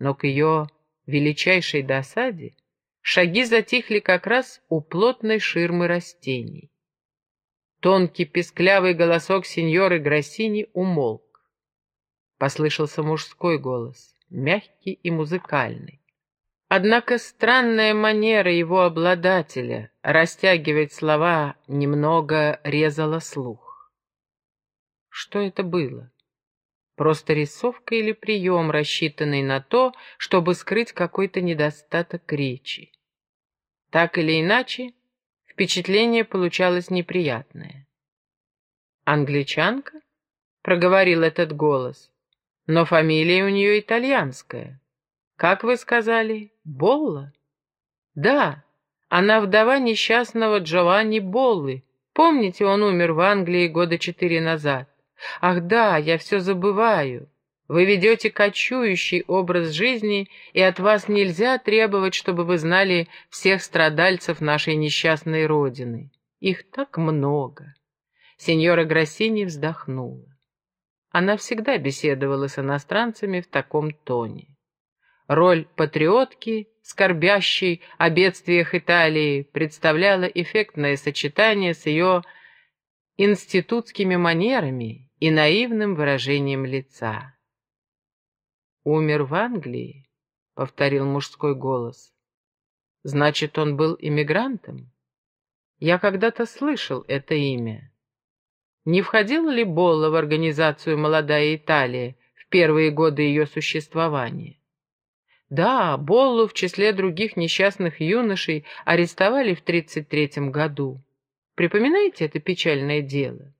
Но к ее величайшей досаде шаги затихли как раз у плотной ширмы растений. Тонкий песклявый голосок сеньоры Гроссини умолк. Послышался мужской голос, мягкий и музыкальный. Однако странная манера его обладателя растягивать слова немного резала слух. Что это было? Просто рисовка или прием, рассчитанный на то, чтобы скрыть какой-то недостаток речи. Так или иначе, впечатление получалось неприятное. «Англичанка?» — проговорил этот голос. «Но фамилия у нее итальянская. Как вы сказали, Болла?» «Да, она вдова несчастного Джованни Боллы. Помните, он умер в Англии года четыре назад? Ах да, я все забываю. Вы ведете кочующий образ жизни, и от вас нельзя требовать, чтобы вы знали всех страдальцев нашей несчастной Родины. Их так много. Сеньора Гроссини вздохнула. Она всегда беседовала с иностранцами в таком тоне. Роль патриотки, скорбящей о бедствиях Италии, представляла эффектное сочетание с ее институтскими манерами и наивным выражением лица. «Умер в Англии?» — повторил мужской голос. «Значит, он был иммигрантом?» Я когда-то слышал это имя. Не входила ли Болла в организацию «Молодая Италия» в первые годы ее существования? Да, Боллу в числе других несчастных юношей арестовали в 33 году. Припоминаете это печальное дело?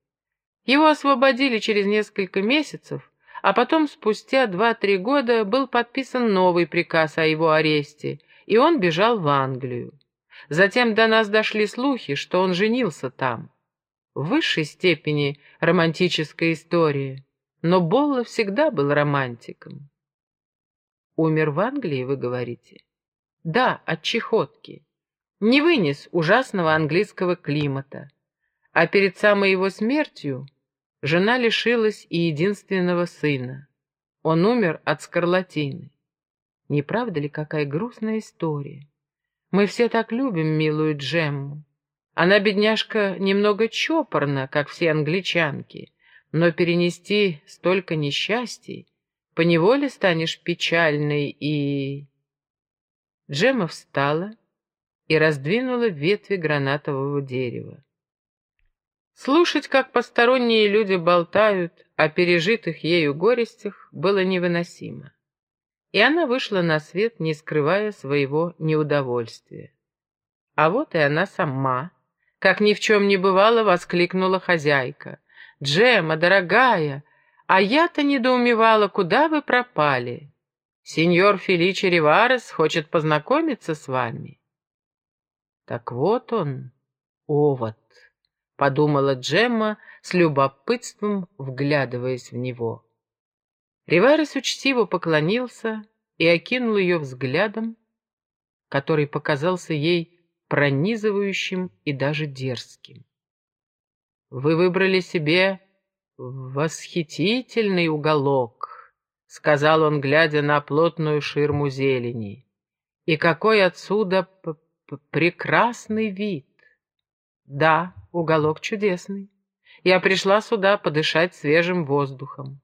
Его освободили через несколько месяцев, а потом спустя два-три года был подписан новый приказ о его аресте, и он бежал в Англию. Затем до нас дошли слухи, что он женился там. В высшей степени романтическая история, но Болла всегда был романтиком. Умер в Англии, вы говорите? Да, от чехотки. Не вынес ужасного английского климата. А перед самой его смертью Жена лишилась и единственного сына. Он умер от скарлатины. Не правда ли, какая грустная история? Мы все так любим милую Джемму. Она, бедняжка, немного чопорна, как все англичанки, но перенести столько несчастий, поневоле станешь печальной и... Джемма встала и раздвинула ветви гранатового дерева. Слушать, как посторонние люди болтают о пережитых ею горестях, было невыносимо. И она вышла на свет, не скрывая своего неудовольствия. А вот и она сама, как ни в чем не бывало, воскликнула хозяйка. «Джема, дорогая, а я-то недоумевала, куда вы пропали? Сеньор Феличи Риварес хочет познакомиться с вами». Так вот он, овод подумала Джемма с любопытством, вглядываясь в него. Риварес учтиво поклонился и окинул ее взглядом, который показался ей пронизывающим и даже дерзким. «Вы выбрали себе восхитительный уголок», — сказал он, глядя на плотную ширму зелени. «И какой отсюда прекрасный вид! Да, уголок чудесный. Я пришла сюда подышать свежим воздухом.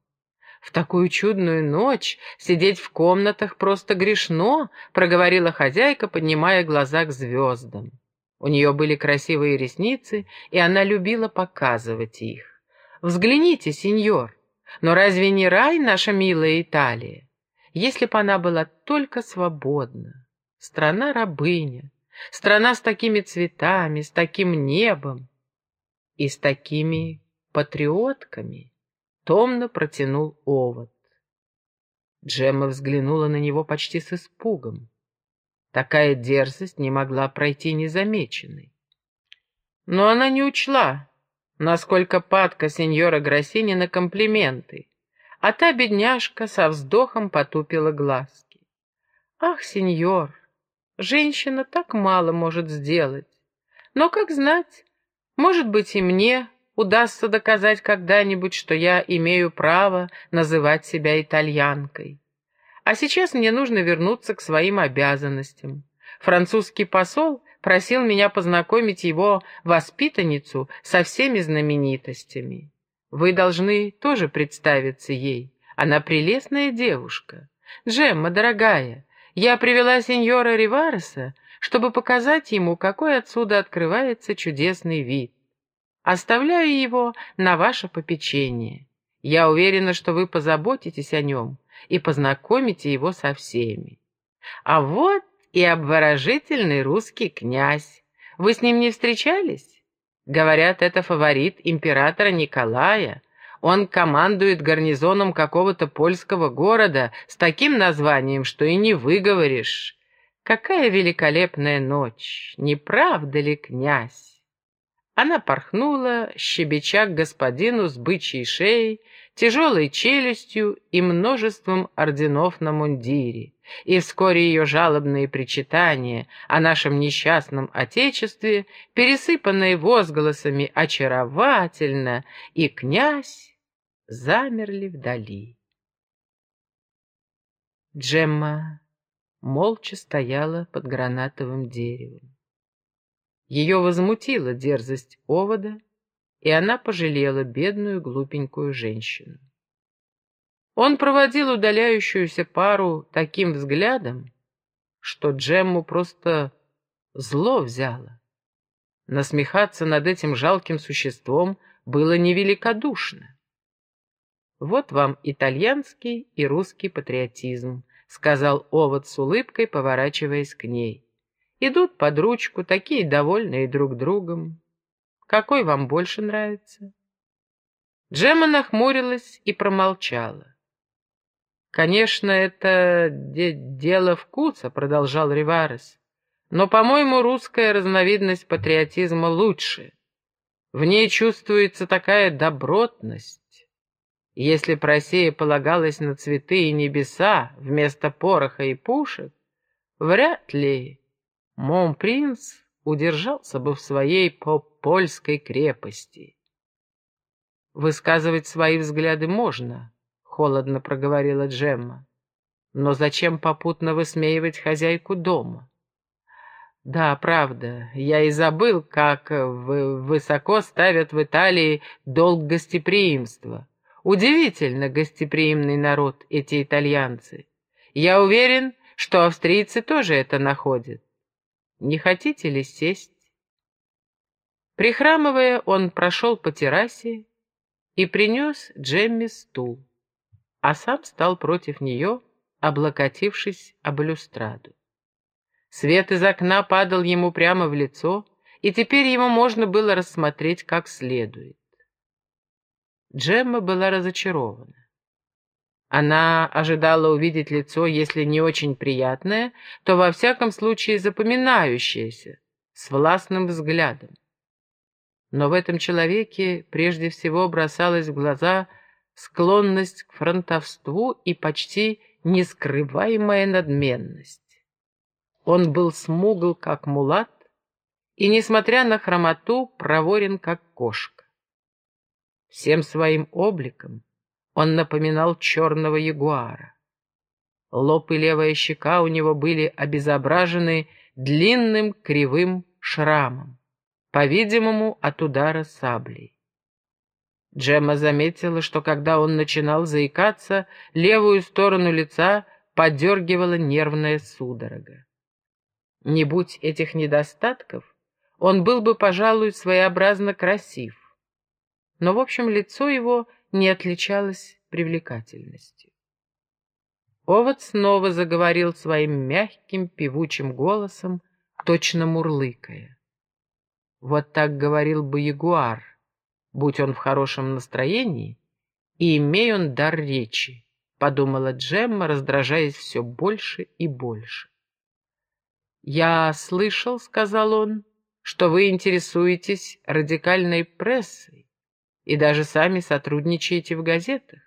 В такую чудную ночь сидеть в комнатах просто грешно, проговорила хозяйка, поднимая глаза к звездам. У нее были красивые ресницы, и она любила показывать их. «Взгляните, сеньор, но разве не рай наша милая Италия? Если бы она была только свободна, страна-рабыня, страна с такими цветами, с таким небом, и с такими патриотками, томно протянул овод. Джемма взглянула на него почти с испугом. Такая дерзость не могла пройти незамеченной. Но она не учла, насколько падка сеньора Гроссини на комплименты, а та бедняжка со вздохом потупила глазки. «Ах, сеньор, женщина так мало может сделать, но, как знать, может быть, и мне удастся доказать когда-нибудь, что я имею право называть себя итальянкой. А сейчас мне нужно вернуться к своим обязанностям. Французский посол просил меня познакомить его воспитанницу со всеми знаменитостями. Вы должны тоже представиться ей. Она прелестная девушка. Джемма, дорогая, я привела сеньора Ривареса, чтобы показать ему, какой отсюда открывается чудесный вид. Оставляю его на ваше попечение. Я уверена, что вы позаботитесь о нем и познакомите его со всеми. А вот и обворожительный русский князь. Вы с ним не встречались? Говорят, это фаворит императора Николая. Он командует гарнизоном какого-то польского города с таким названием, что и не выговоришь. Какая великолепная ночь, не правда ли, князь? Она порхнула, щебеча к господину с бычьей шеей, тяжелой челюстью и множеством орденов на мундире, и вскоре ее жалобные причитания о нашем несчастном Отечестве, пересыпанные возгласами «очаровательно» и «князь», замерли вдали. Джемма молча стояла под гранатовым деревом. Ее возмутила дерзость овода, и она пожалела бедную глупенькую женщину. Он проводил удаляющуюся пару таким взглядом, что Джемму просто зло взяло. Насмехаться над этим жалким существом было невеликодушно. «Вот вам итальянский и русский патриотизм», — сказал Овод с улыбкой, поворачиваясь к ней. «Идут под ручку, такие довольные друг другом. Какой вам больше нравится?» Джемма нахмурилась и промолчала. «Конечно, это де дело вкуса», — продолжал Риварес. «Но, по-моему, русская разновидность патриотизма лучше. В ней чувствуется такая добротность. Если б Россия полагалась на цветы и небеса вместо пороха и пушек, вряд ли Монпринц удержался бы в своей польской крепости. «Высказывать свои взгляды можно», — холодно проговорила Джемма. «Но зачем попутно высмеивать хозяйку дома?» «Да, правда, я и забыл, как высоко ставят в Италии долг гостеприимства». Удивительно гостеприимный народ эти итальянцы. Я уверен, что австрийцы тоже это находят. Не хотите ли сесть? Прихрамывая, он прошел по террасе и принес Джемми стул, а сам стал против нее, облокотившись об балюстраду. Свет из окна падал ему прямо в лицо, и теперь его можно было рассмотреть как следует. Джемма была разочарована. Она ожидала увидеть лицо, если не очень приятное, то во всяком случае запоминающееся, с властным взглядом. Но в этом человеке прежде всего бросалась в глаза склонность к фронтовству и почти нескрываемая надменность. Он был смугл, как мулат, и, несмотря на хромоту, проворен, как кошка. Всем своим обликом он напоминал черного ягуара. Лоб и левая щека у него были обезображены длинным кривым шрамом, по-видимому, от удара саблей. Джемма заметила, что когда он начинал заикаться, левую сторону лица подергивала нервная судорога. Не будь этих недостатков, он был бы, пожалуй, своеобразно красив но, в общем, лицо его не отличалось привлекательностью. Овод снова заговорил своим мягким певучим голосом, точно мурлыкая. Вот так говорил бы ягуар, будь он в хорошем настроении, и имей он дар речи, подумала Джемма, раздражаясь все больше и больше. «Я слышал, — сказал он, — что вы интересуетесь радикальной прессой и даже сами сотрудничаете в газетах.